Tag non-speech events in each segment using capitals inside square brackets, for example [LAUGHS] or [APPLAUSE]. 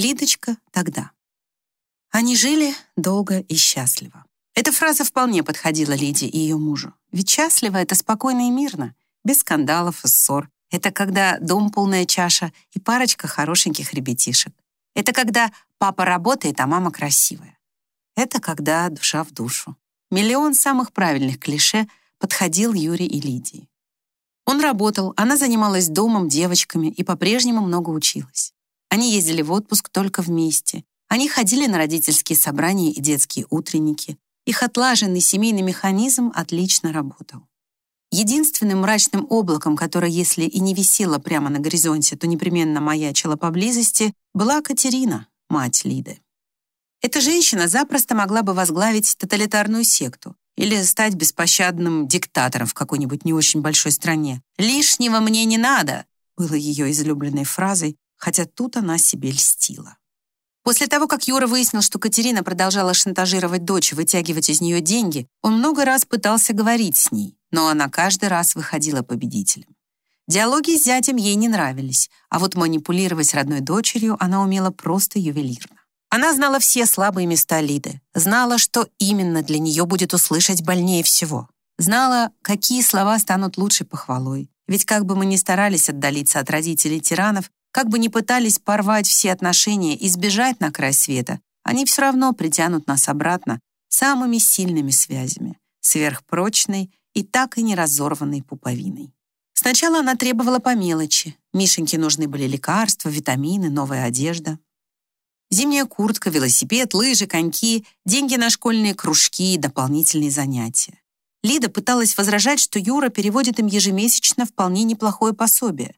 Лидочка тогда. Они жили долго и счастливо. Эта фраза вполне подходила Лиде и ее мужу. Ведь счастливо — это спокойно и мирно, без скандалов и ссор. Это когда дом полная чаша и парочка хорошеньких ребятишек. Это когда папа работает, а мама красивая. Это когда душа в душу. Миллион самых правильных клише подходил Юре и Лидии. Он работал, она занималась домом, девочками и по-прежнему много училась. Они ездили в отпуск только вместе. Они ходили на родительские собрания и детские утренники. Их отлаженный семейный механизм отлично работал. Единственным мрачным облаком, которое, если и не висело прямо на горизонте, то непременно маячило поблизости, была Катерина, мать Лиды. Эта женщина запросто могла бы возглавить тоталитарную секту или стать беспощадным диктатором в какой-нибудь не очень большой стране. «Лишнего мне не надо!» было ее излюбленной фразой, хотя тут она себе льстила. После того, как Юра выяснил, что Катерина продолжала шантажировать дочь и вытягивать из нее деньги, он много раз пытался говорить с ней, но она каждый раз выходила победителем. Диалоги с зятем ей не нравились, а вот манипулировать родной дочерью она умела просто ювелирно. Она знала все слабые места Лиды, знала, что именно для нее будет услышать больнее всего. Знала, какие слова станут лучшей похвалой. Ведь как бы мы ни старались отдалиться от родителей тиранов, как бы ни пытались порвать все отношения и сбежать на край света, они все равно притянут нас обратно самыми сильными связями, сверхпрочной и так и не разорванной пуповиной. Сначала она требовала по мелочи. Мишеньке нужны были лекарства, витамины, новая одежда. Зимняя куртка, велосипед, лыжи, коньки, деньги на школьные кружки и дополнительные занятия. Лида пыталась возражать, что Юра переводит им ежемесячно вполне неплохое пособие.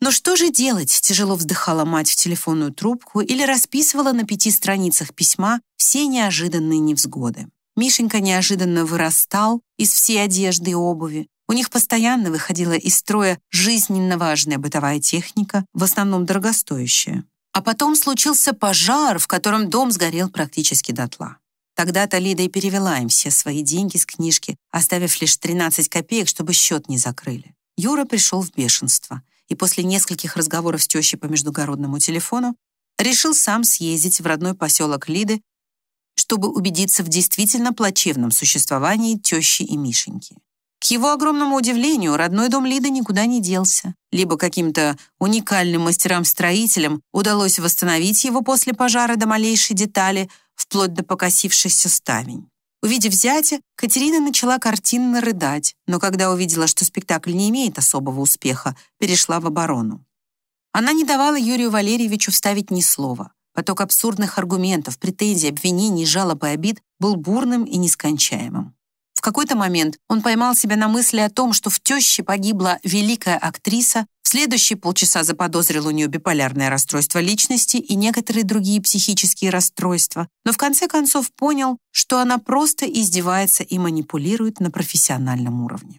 Но что же делать, тяжело вздыхала мать в телефонную трубку или расписывала на пяти страницах письма все неожиданные невзгоды. Мишенька неожиданно вырастал из всей одежды и обуви. У них постоянно выходила из строя жизненно важная бытовая техника, в основном дорогостоящая. А потом случился пожар, в котором дом сгорел практически дотла. Тогда-то Лида и перевела им все свои деньги с книжки, оставив лишь 13 копеек, чтобы счет не закрыли. Юра пришел в бешенство и после нескольких разговоров с тещей по междугородному телефону решил сам съездить в родной поселок Лиды, чтобы убедиться в действительно плачевном существовании тещи и Мишеньки. К его огромному удивлению, родной дом Лиды никуда не делся. Либо каким-то уникальным мастерам-строителям удалось восстановить его после пожара до малейшей детали, вплоть до покосившихся ставень. Увидев зятя, Катерина начала картинно рыдать, но когда увидела, что спектакль не имеет особого успеха, перешла в оборону. Она не давала Юрию Валерьевичу вставить ни слова. Поток абсурдных аргументов, претензий, обвинений, жалоб и обид был бурным и нескончаемым какой-то момент он поймал себя на мысли о том, что в теще погибла великая актриса, в следующие полчаса заподозрил у нее биполярное расстройство личности и некоторые другие психические расстройства, но в конце концов понял, что она просто издевается и манипулирует на профессиональном уровне.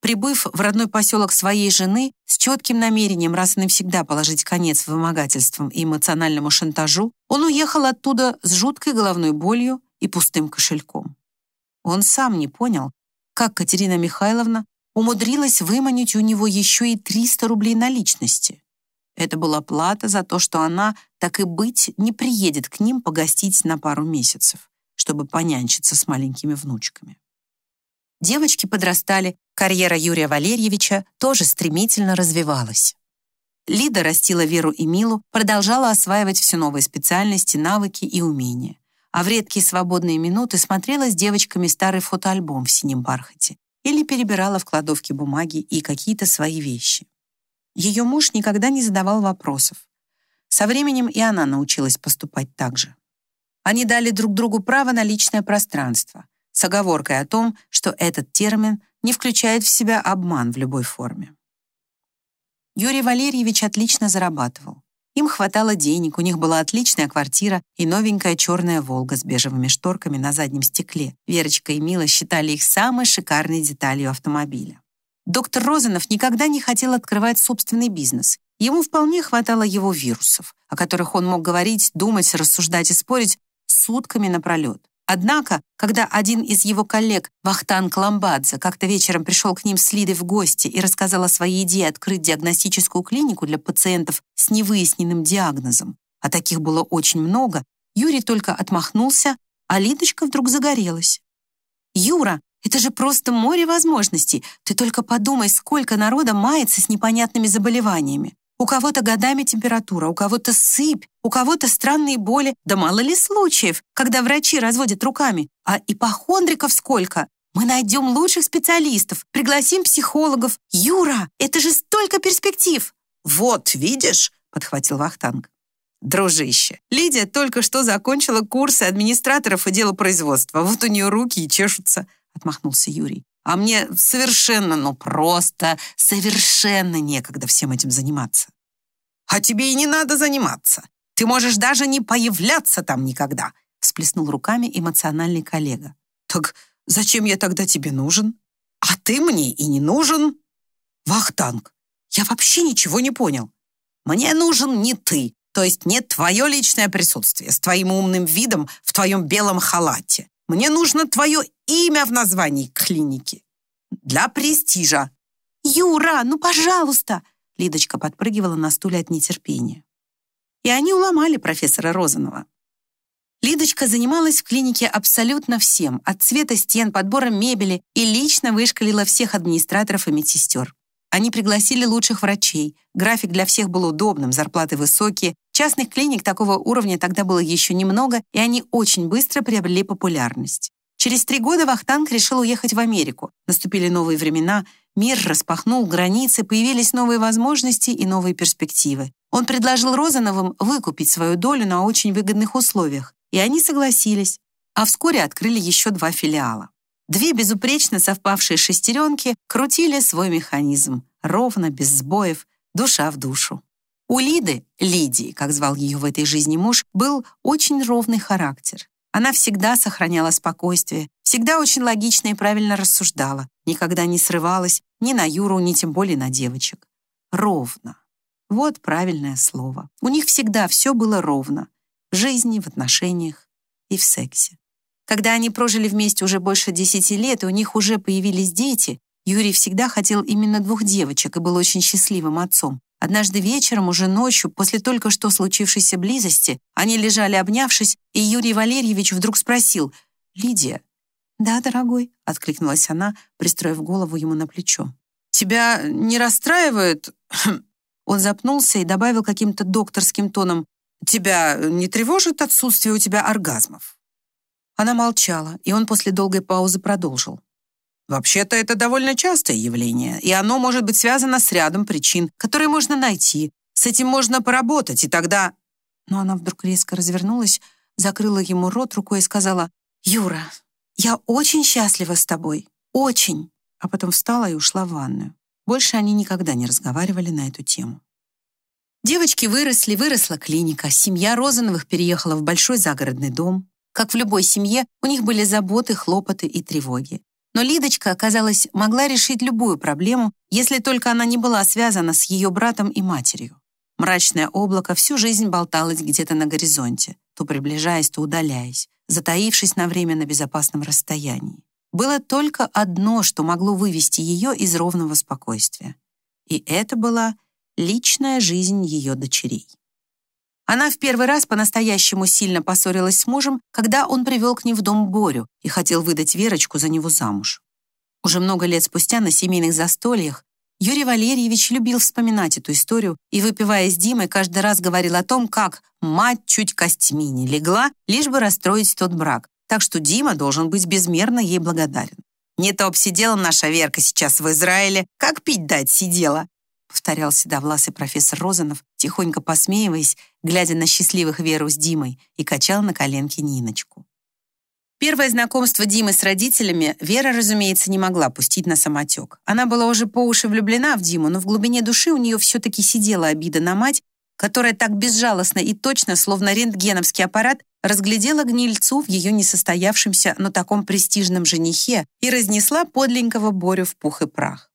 Прибыв в родной поселок своей жены с четким намерением раз и навсегда положить конец вымогательствам и эмоциональному шантажу, он уехал оттуда с жуткой головной болью и пустым кошельком. Он сам не понял, как Катерина Михайловна умудрилась выманить у него еще и 300 рублей наличности. Это была плата за то, что она, так и быть, не приедет к ним погостить на пару месяцев, чтобы понянчиться с маленькими внучками. Девочки подрастали, карьера Юрия Валерьевича тоже стремительно развивалась. Лида растила Веру и Милу, продолжала осваивать все новые специальности, навыки и умения а в редкие свободные минуты смотрела с девочками старый фотоальбом в синем бархате или перебирала в кладовке бумаги и какие-то свои вещи. Ее муж никогда не задавал вопросов. Со временем и она научилась поступать так же. Они дали друг другу право на личное пространство, с оговоркой о том, что этот термин не включает в себя обман в любой форме. Юрий Валерьевич отлично зарабатывал. Им хватало денег, у них была отличная квартира и новенькая черная «Волга» с бежевыми шторками на заднем стекле. Верочка и Мила считали их самой шикарной деталью автомобиля. Доктор Розанов никогда не хотел открывать собственный бизнес. Ему вполне хватало его вирусов, о которых он мог говорить, думать, рассуждать и спорить сутками напролет. Однако, когда один из его коллег, Вахтан Кламбадзе, как-то вечером пришел к ним с Лидой в гости и рассказал о своей идее открыть диагностическую клинику для пациентов с невыясненным диагнозом, а таких было очень много, Юрий только отмахнулся, а Лидочка вдруг загорелась. «Юра, это же просто море возможностей. Ты только подумай, сколько народа мается с непонятными заболеваниями. У кого-то годами температура, у кого-то сыпь, у кого-то странные боли. Да мало ли случаев, когда врачи разводят руками. А ипохондриков сколько? Мы найдем лучших специалистов, пригласим психологов. Юра, это же столько перспектив!» «Вот, видишь?» — подхватил Вахтанг. Дружище, Лидия только что закончила курсы администраторов и делопроизводства. Вот у нее руки и чешутся, отмахнулся Юрий. А мне совершенно, ну просто совершенно некогда всем этим заниматься. А тебе и не надо заниматься. Ты можешь даже не появляться там никогда, всплеснул руками эмоциональный коллега. Так зачем я тогда тебе нужен? А ты мне и не нужен. Вахтанг, я вообще ничего не понял. Мне нужен не ты, то есть нет твое личное присутствие с твоим умным видом в твоем белом халате. Мне нужно твое имя в названии клиники. Для престижа. Юра, ну пожалуйста. Лидочка подпрыгивала на стуле от нетерпения. И они уломали профессора Розанова. Лидочка занималась в клинике абсолютно всем, от цвета стен, подбора мебели и лично вышкалила всех администраторов и медсестер. Они пригласили лучших врачей. График для всех был удобным, зарплаты высокие. Частных клиник такого уровня тогда было еще немного, и они очень быстро приобрели популярность. Через три года Вахтанг решил уехать в Америку. Наступили новые времена, мир распахнул границы, появились новые возможности и новые перспективы. Он предложил Розановым выкупить свою долю на очень выгодных условиях, и они согласились, а вскоре открыли еще два филиала. Две безупречно совпавшие шестеренки крутили свой механизм, ровно, без сбоев, душа в душу. У Лиды, Лидии, как звал ее в этой жизни муж, был очень ровный характер. Она всегда сохраняла спокойствие, всегда очень логично и правильно рассуждала, никогда не срывалась ни на Юру, ни тем более на девочек. Ровно. Вот правильное слово. У них всегда все было ровно. В жизни, в отношениях и в сексе. Когда они прожили вместе уже больше десяти лет, и у них уже появились дети, Юрий всегда хотел именно двух девочек и был очень счастливым отцом. Однажды вечером, уже ночью, после только что случившейся близости, они лежали обнявшись, и Юрий Валерьевич вдруг спросил «Лидия?» «Да, дорогой», — откликнулась она, пристроив голову ему на плечо. «Тебя не расстраивает?» [CLEARS THROAT] Он запнулся и добавил каким-то докторским тоном «Тебя не тревожит отсутствие у тебя оргазмов?» Она молчала, и он после долгой паузы продолжил. Вообще-то это довольно частое явление, и оно может быть связано с рядом причин, которые можно найти. С этим можно поработать, и тогда... Но она вдруг резко развернулась, закрыла ему рот рукой и сказала, «Юра, я очень счастлива с тобой, очень!» А потом встала и ушла в ванную. Больше они никогда не разговаривали на эту тему. Девочки выросли, выросла клиника, семья Розановых переехала в большой загородный дом. Как в любой семье, у них были заботы, хлопоты и тревоги. Но Лидочка, казалось, могла решить любую проблему, если только она не была связана с ее братом и матерью. Мрачное облако всю жизнь болталось где-то на горизонте, то приближаясь, то удаляясь, затаившись на время на безопасном расстоянии. Было только одно, что могло вывести ее из ровного спокойствия. И это была личная жизнь ее дочерей. Она в первый раз по-настоящему сильно поссорилась с мужем, когда он привел к ней в дом Борю и хотел выдать Верочку за него замуж. Уже много лет спустя на семейных застольях Юрий Валерьевич любил вспоминать эту историю и, выпивая с Димой, каждый раз говорил о том, как мать чуть костьми не легла, лишь бы расстроить тот брак. Так что Дима должен быть безмерно ей благодарен. «Не топ сидела наша Верка сейчас в Израиле, как пить дать сидела повторял седовласый профессор Розанов, тихонько посмеиваясь, глядя на счастливых Веру с Димой, и качал на коленке Ниночку. Первое знакомство Димы с родителями Вера, разумеется, не могла пустить на самотек. Она была уже по уши влюблена в Диму, но в глубине души у нее все-таки сидела обида на мать, которая так безжалостно и точно, словно рентгеновский аппарат, разглядела гнильцу в ее несостоявшемся, но таком престижном женихе и разнесла подленького Борю в пух и прах.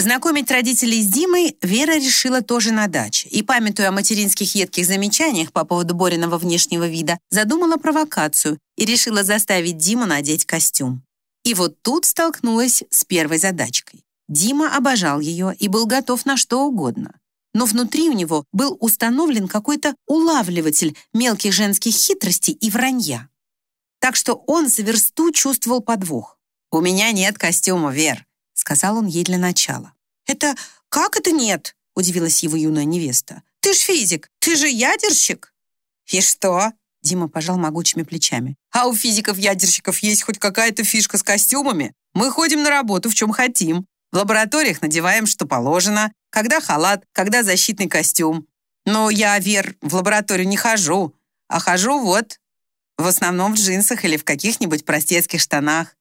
Знакомить родителей с Димой Вера решила тоже на даче и, памятуя о материнских едких замечаниях по поводу Бориного внешнего вида, задумала провокацию и решила заставить Диму надеть костюм. И вот тут столкнулась с первой задачкой. Дима обожал ее и был готов на что угодно. но внутри у него был установлен какой-то улавливатель мелких женских хитростей и вранья. Так что он за версту чувствовал подвох. «У меня нет костюма, Вер», — сказал он ей для начала. «Это как это нет?» — удивилась его юная невеста. «Ты ж физик, ты же ядерщик». «И что?» — Дима пожал могучими плечами. «А у физиков-ядерщиков есть хоть какая-то фишка с костюмами? Мы ходим на работу в чем хотим. В лабораториях надеваем, что положено. Когда халат, когда защитный костюм. Но я, Вер, в лабораторию не хожу, а хожу вот, в основном в джинсах или в каких-нибудь простецких штанах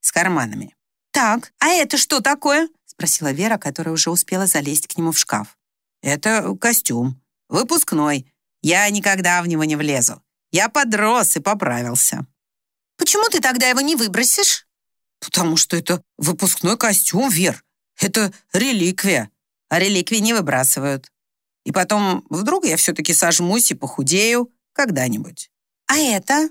с карманами. «Так, а это что такое?» спросила Вера, которая уже успела залезть к нему в шкаф. «Это костюм. Выпускной. Я никогда в него не влезу. Я подрос и поправился». «Почему ты тогда его не выбросишь?» «Потому что это выпускной костюм, Вер. Это реликвия. А реликвии не выбрасывают. И потом, вдруг я все-таки сожмусь и похудею когда-нибудь». «А это?»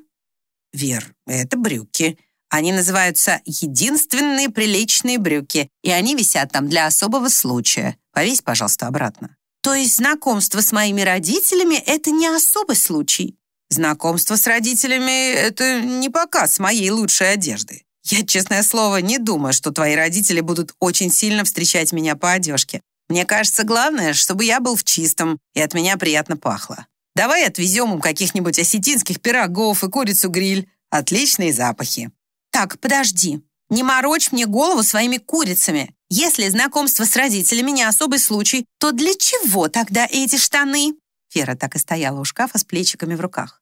«Вер, это брюки. Они называются «единственные приличные брюки», и они висят там для особого случая. Повесь, пожалуйста, обратно. То есть знакомство с моими родителями — это не особый случай? Знакомство с родителями — это не показ моей лучшей одежды. Я, честное слово, не думаю, что твои родители будут очень сильно встречать меня по одежке. Мне кажется, главное, чтобы я был в чистом, и от меня приятно пахло. Давай отвезем им каких-нибудь осетинских пирогов и курицу-гриль. Отличные запахи. «Так, подожди. Не морочь мне голову своими курицами. Если знакомство с родителями не особый случай, то для чего тогда эти штаны?» Вера так и стояла у шкафа с плечиками в руках.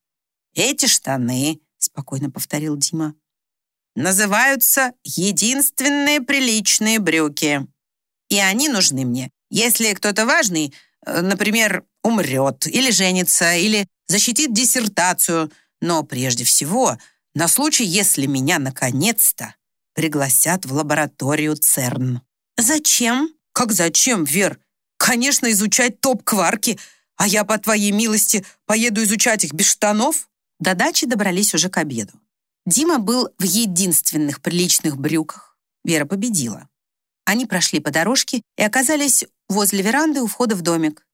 «Эти штаны», — спокойно повторил Дима, «называются единственные приличные брюки. И они нужны мне, если кто-то важный, э, например, умрет или женится, или защитит диссертацию, но прежде всего на случай, если меня наконец-то пригласят в лабораторию ЦЕРН. Зачем? Как зачем, Вер? Конечно, изучать топ-кварки, а я, по твоей милости, поеду изучать их без штанов? До дачи добрались уже к обеду. Дима был в единственных приличных брюках. Вера победила. Они прошли по дорожке и оказались возле веранды у входа в домик.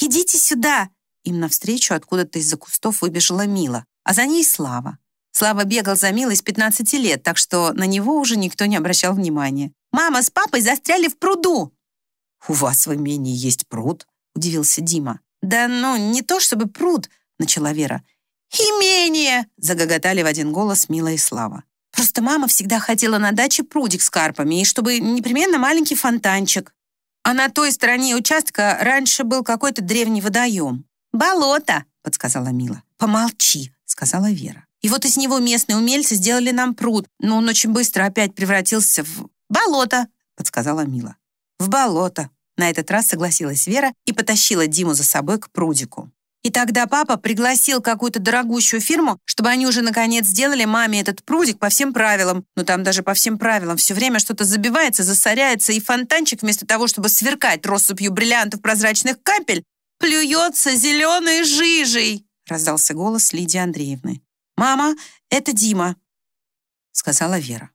«Идите сюда!» Им навстречу откуда-то из-за кустов выбежала Мила, а за ней Слава. Слава бегал за Милой с 15 лет, так что на него уже никто не обращал внимания. «Мама с папой застряли в пруду!» «У вас в имении есть пруд?» — удивился Дима. «Да ну, не то чтобы пруд», — начала Вера. «Имение!» — загоготали в один голос Мила и Слава. «Просто мама всегда хотела на даче прудик с карпами, и чтобы непременно маленький фонтанчик. А на той стороне участка раньше был какой-то древний водоем». «Болото!» — подсказала Мила. «Помолчи!» — сказала Вера. И вот из него местные умельцы сделали нам пруд, но он очень быстро опять превратился в болото, подсказала Мила. В болото. На этот раз согласилась Вера и потащила Диму за собой к прудику. И тогда папа пригласил какую-то дорогущую фирму, чтобы они уже наконец сделали маме этот прудик по всем правилам. Но там даже по всем правилам все время что-то забивается, засоряется, и фонтанчик вместо того, чтобы сверкать россыпью бриллиантов прозрачных капель, плюется зеленой жижей, раздался голос Лидии Андреевны. «Мама, это Дима», — сказала Вера.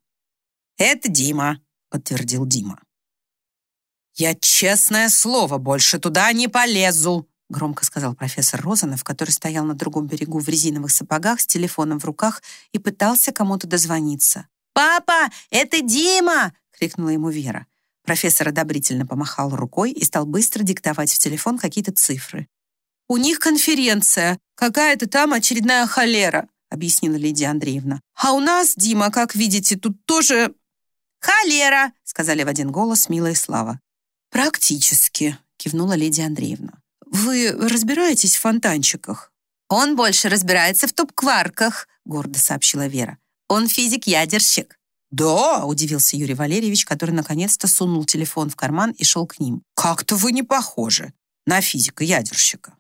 «Это Дима», — подтвердил Дима. «Я, честное слово, больше туда не полезу», — громко сказал профессор Розанов, который стоял на другом берегу в резиновых сапогах с телефоном в руках и пытался кому-то дозвониться. «Папа, это Дима!» — крикнула ему Вера. Профессор одобрительно помахал рукой и стал быстро диктовать в телефон какие-то цифры. «У них конференция, какая-то там очередная холера объяснила Лидия Андреевна. «А у нас, Дима, как видите, тут тоже...» «Холера!» — сказали в один голос Мила и Слава. «Практически», — кивнула Лидия Андреевна. «Вы разбираетесь в фонтанчиках?» «Он больше разбирается в топ-кварках», — гордо сообщила Вера. «Он физик-ядерщик». «Да», — удивился Юрий Валерьевич, который наконец-то сунул телефон в карман и шел к ним. «Как-то вы не похожи на физика-ядерщика».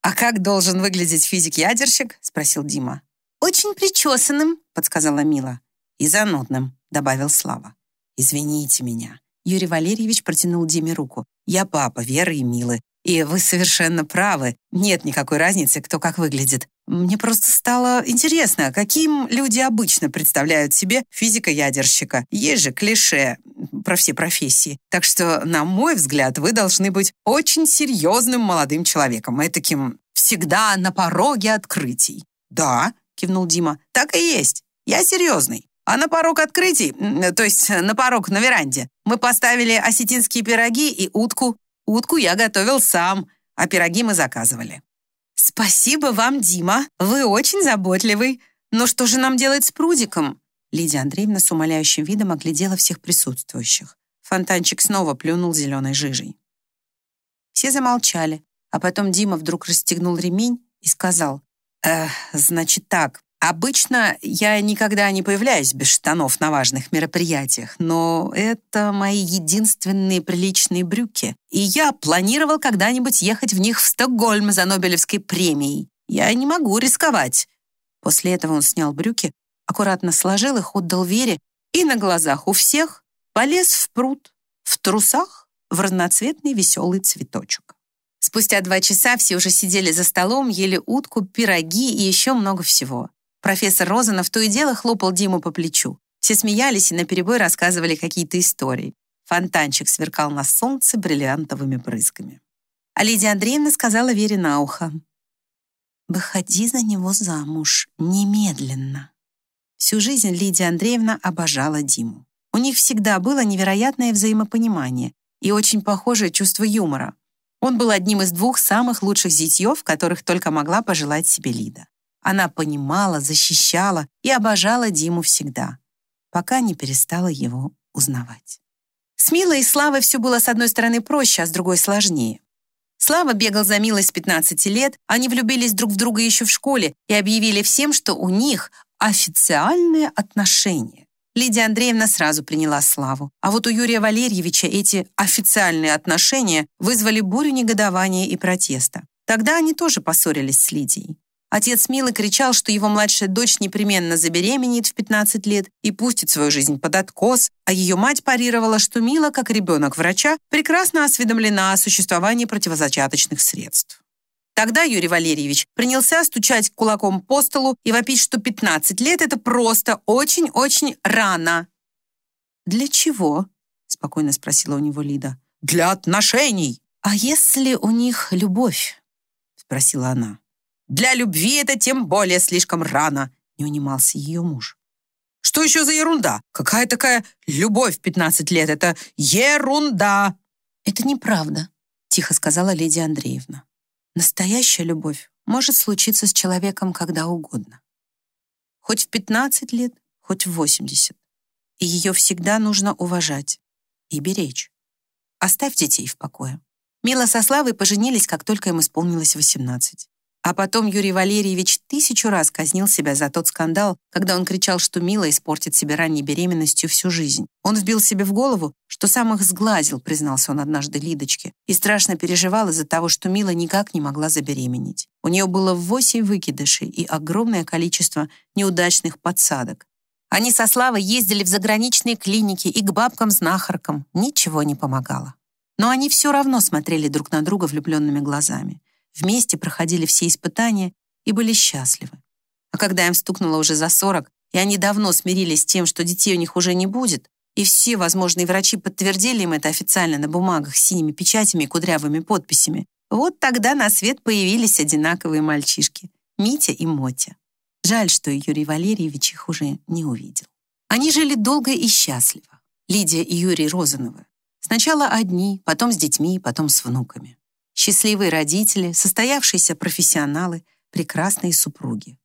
«А как должен выглядеть физик-ядерщик?» — спросил Дима. «Очень причесанным», — подсказала Мила. «И занудным», — добавил Слава. «Извините меня». Юрий Валерьевич протянул Диме руку. «Я папа Веры и Милы. И вы совершенно правы. Нет никакой разницы, кто как выглядит. Мне просто стало интересно, каким люди обычно представляют себе физика-ядерщика. Есть же клише про все профессии. Так что, на мой взгляд, вы должны быть очень серьезным молодым человеком, и таким всегда на пороге открытий. «Да», — кивнул Дима, — «так и есть. Я серьезный. А на порог открытий, то есть на порог на веранде, мы поставили осетинские пироги и утку. Утку я готовил сам, а пироги мы заказывали. «Спасибо вам, Дима. Вы очень заботливый. Но что же нам делать с прудиком?» Лидия Андреевна с умоляющим видом оглядела всех присутствующих. Фонтанчик снова плюнул зеленой жижей. Все замолчали, а потом Дима вдруг расстегнул ремень и сказал, «Э, значит так, Обычно я никогда не появляюсь без штанов на важных мероприятиях, но это мои единственные приличные брюки, и я планировал когда-нибудь ехать в них в Стокгольм за Нобелевской премией. Я не могу рисковать. После этого он снял брюки, аккуратно сложил их, отдал Вере и на глазах у всех полез в пруд, в трусах, в разноцветный веселый цветочек. Спустя два часа все уже сидели за столом, ели утку, пироги и еще много всего. Профессор Розанов то и дело хлопал Диму по плечу. Все смеялись и наперебой рассказывали какие-то истории. Фонтанчик сверкал на солнце бриллиантовыми брызгами. А Лидия Андреевна сказала Вере на ухо. «Выходи за него замуж немедленно». Всю жизнь Лидия Андреевна обожала Диму. У них всегда было невероятное взаимопонимание и очень похожее чувство юмора. Он был одним из двух самых лучших зятьев, которых только могла пожелать себе Лида. Она понимала, защищала и обожала Диму всегда, пока не перестала его узнавать. С Милой и Славой все было с одной стороны проще, а с другой сложнее. Слава бегал за Милой с 15 лет, они влюбились друг в друга еще в школе и объявили всем, что у них официальные отношения. Лидия Андреевна сразу приняла Славу. А вот у Юрия Валерьевича эти официальные отношения вызвали бурю негодования и протеста. Тогда они тоже поссорились с Лидией. Отец Милы кричал, что его младшая дочь непременно забеременеет в 15 лет и пустит свою жизнь под откос, а ее мать парировала, что Мила, как ребенок врача, прекрасно осведомлена о существовании противозачаточных средств. Тогда Юрий Валерьевич принялся стучать кулаком по столу и вопить, что 15 лет — это просто очень-очень рано. «Для чего?» — спокойно спросила у него Лида. «Для отношений!» «А если у них любовь?» — спросила она. Для любви это тем более слишком рано», — не унимался ее муж. «Что еще за ерунда? Какая такая любовь в 15 лет? Это ерунда!» «Это неправда», — тихо сказала Лидия Андреевна. «Настоящая любовь может случиться с человеком когда угодно. Хоть в 15 лет, хоть в 80. И ее всегда нужно уважать и беречь. Оставь детей в покое». Мила со Славой поженились, как только им исполнилось 18. А потом Юрий Валерьевич тысячу раз казнил себя за тот скандал, когда он кричал, что Мила испортит себе ранней беременностью всю жизнь. Он вбил себе в голову, что сам их сглазил, признался он однажды Лидочке, и страшно переживал из-за того, что Мила никак не могла забеременеть. У нее было восемь выкидышей и огромное количество неудачных подсадок. Они со Славой ездили в заграничные клиники и к бабкам-знахаркам. Ничего не помогало. Но они все равно смотрели друг на друга влюбленными глазами вместе проходили все испытания и были счастливы. А когда им стукнуло уже за 40, и они давно смирились с тем, что детей у них уже не будет, и все возможные врачи подтвердили им это официально на бумагах с синими печатями и кудрявыми подписями, вот тогда на свет появились одинаковые мальчишки — Митя и Мотя. Жаль, что Юрий Валерьевич их уже не увидел. Они жили долго и счастливо. Лидия и Юрий Розановы. Сначала одни, потом с детьми, потом с внуками. Счастливые родители, состоявшиеся профессионалы, прекрасные супруги.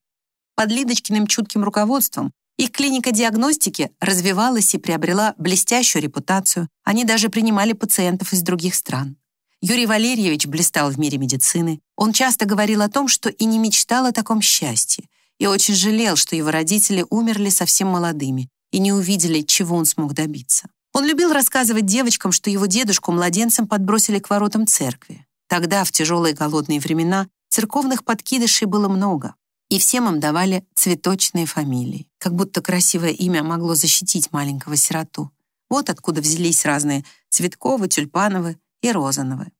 Под Лидочкиным чутким руководством их клиника диагностики развивалась и приобрела блестящую репутацию. Они даже принимали пациентов из других стран. Юрий Валерьевич блистал в мире медицины. Он часто говорил о том, что и не мечтал о таком счастье, и очень жалел, что его родители умерли совсем молодыми и не увидели, чего он смог добиться. Он любил рассказывать девочкам, что его дедушку младенцем подбросили к воротам церкви. Тогда, в тяжелые голодные времена, церковных подкидышей было много, и всем им давали цветочные фамилии, как будто красивое имя могло защитить маленького сироту. Вот откуда взялись разные Цветковы, Тюльпановы и Розановы.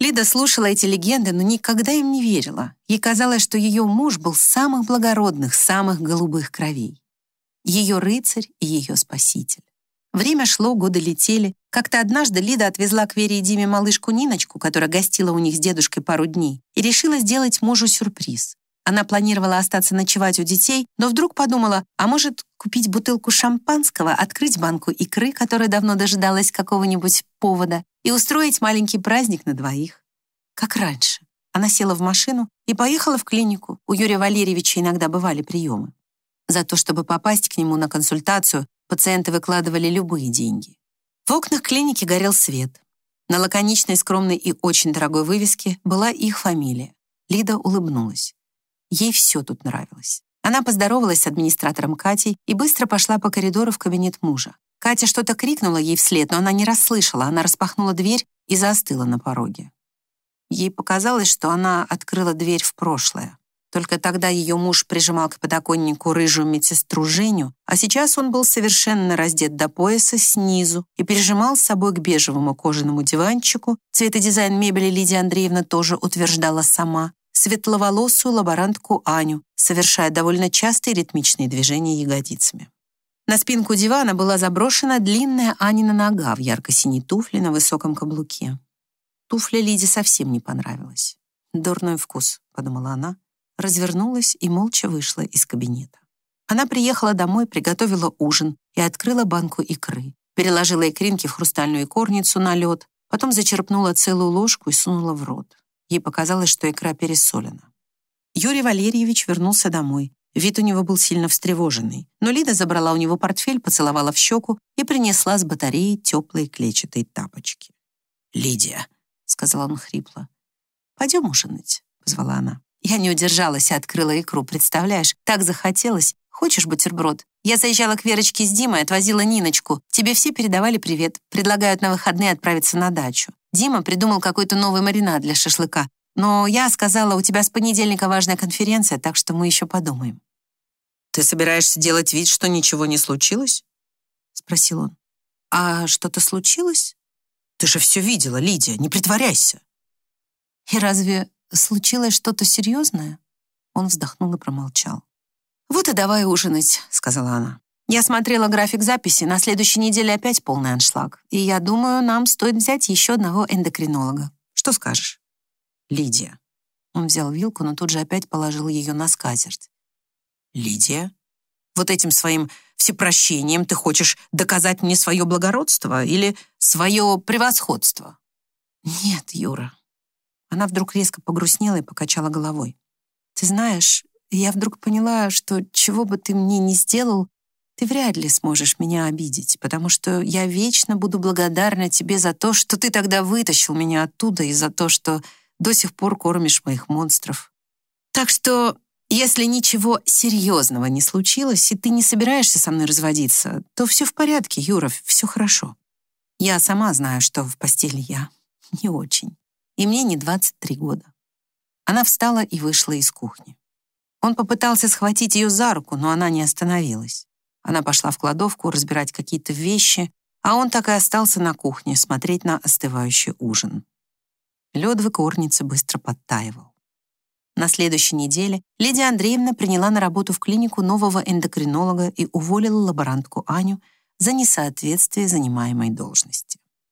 Лида слушала эти легенды, но никогда им не верила. Ей казалось, что ее муж был самых благородных, самых голубых кровей. Ее рыцарь и ее спаситель. Время шло, годы летели. Как-то однажды Лида отвезла к Вере и Диме малышку Ниночку, которая гостила у них с дедушкой пару дней, и решила сделать мужу сюрприз. Она планировала остаться ночевать у детей, но вдруг подумала, а может, купить бутылку шампанского, открыть банку икры, которая давно дожидалась какого-нибудь повода, и устроить маленький праздник на двоих. Как раньше. Она села в машину и поехала в клинику. У Юрия Валерьевича иногда бывали приемы. За то, чтобы попасть к нему на консультацию, пациенты выкладывали любые деньги. В окнах клиники горел свет. На лаконичной, скромной и очень дорогой вывеске была их фамилия. Лида улыбнулась. Ей все тут нравилось. Она поздоровалась с администратором Катей и быстро пошла по коридору в кабинет мужа. Катя что-то крикнула ей вслед, но она не расслышала. Она распахнула дверь и застыла на пороге. Ей показалось, что она открыла дверь в прошлое. Только тогда ее муж прижимал к подоконнику рыжую медсестру Женю, а сейчас он был совершенно раздет до пояса снизу и прижимал с собой к бежевому кожаному диванчику. Цветодизайн мебели Лидия Андреевна тоже утверждала сама светловолосую лаборантку Аню, совершая довольно частые ритмичные движения ягодицами. На спинку дивана была заброшена длинная Анина нога в ярко-синей туфле на высоком каблуке. Туфля Лиде совсем не понравилась. «Дурной вкус», — подумала она, развернулась и молча вышла из кабинета. Она приехала домой, приготовила ужин и открыла банку икры, переложила икринки в хрустальную икорницу на лед, потом зачерпнула целую ложку и сунула в рот. Ей показалось, что икра пересолена. Юрий Валерьевич вернулся домой. Вид у него был сильно встревоженный. Но Лида забрала у него портфель, поцеловала в щеку и принесла с батареи теплые клетчатые тапочки. «Лидия», — сказал он хрипло. «Пойдем ужинать», — позвала она. Я не удержалась и открыла икру, представляешь? Так захотелось. Хочешь бутерброд? Я заезжала к Верочке с Димой, отвозила Ниночку. Тебе все передавали привет. Предлагают на выходные отправиться на дачу. Дима придумал какой-то новый маринад для шашлыка. Но я сказала, у тебя с понедельника важная конференция, так что мы еще подумаем. «Ты собираешься делать вид, что ничего не случилось?» — спросил он. «А что-то случилось?» «Ты же все видела, Лидия, не притворяйся!» «И разве случилось что-то серьезное?» Он вздохнул и промолчал. «Вот и давай ужинать», — сказала она. Я смотрела график записи, на следующей неделе опять полный аншлаг. И я думаю, нам стоит взять еще одного эндокринолога. Что скажешь? Лидия. Он взял вилку, но тут же опять положил ее на скатерть. Лидия? Вот этим своим всепрощением ты хочешь доказать мне свое благородство или свое превосходство? Нет, Юра. Она вдруг резко погрустнела и покачала головой. Ты знаешь, я вдруг поняла, что чего бы ты мне ни сделал, ты вряд ли сможешь меня обидеть, потому что я вечно буду благодарна тебе за то, что ты тогда вытащил меня оттуда и за то, что до сих пор кормишь моих монстров. Так что, если ничего серьезного не случилось, и ты не собираешься со мной разводиться, то все в порядке, Юра, все хорошо. Я сама знаю, что в постели я [LAUGHS] не очень. И мне не 23 года. Она встала и вышла из кухни. Он попытался схватить ее за руку, но она не остановилась. Она пошла в кладовку разбирать какие-то вещи, а он так и остался на кухне смотреть на остывающий ужин. Лед в икорнице быстро подтаивал. На следующей неделе Лидия Андреевна приняла на работу в клинику нового эндокринолога и уволила лаборантку Аню за несоответствие занимаемой должности.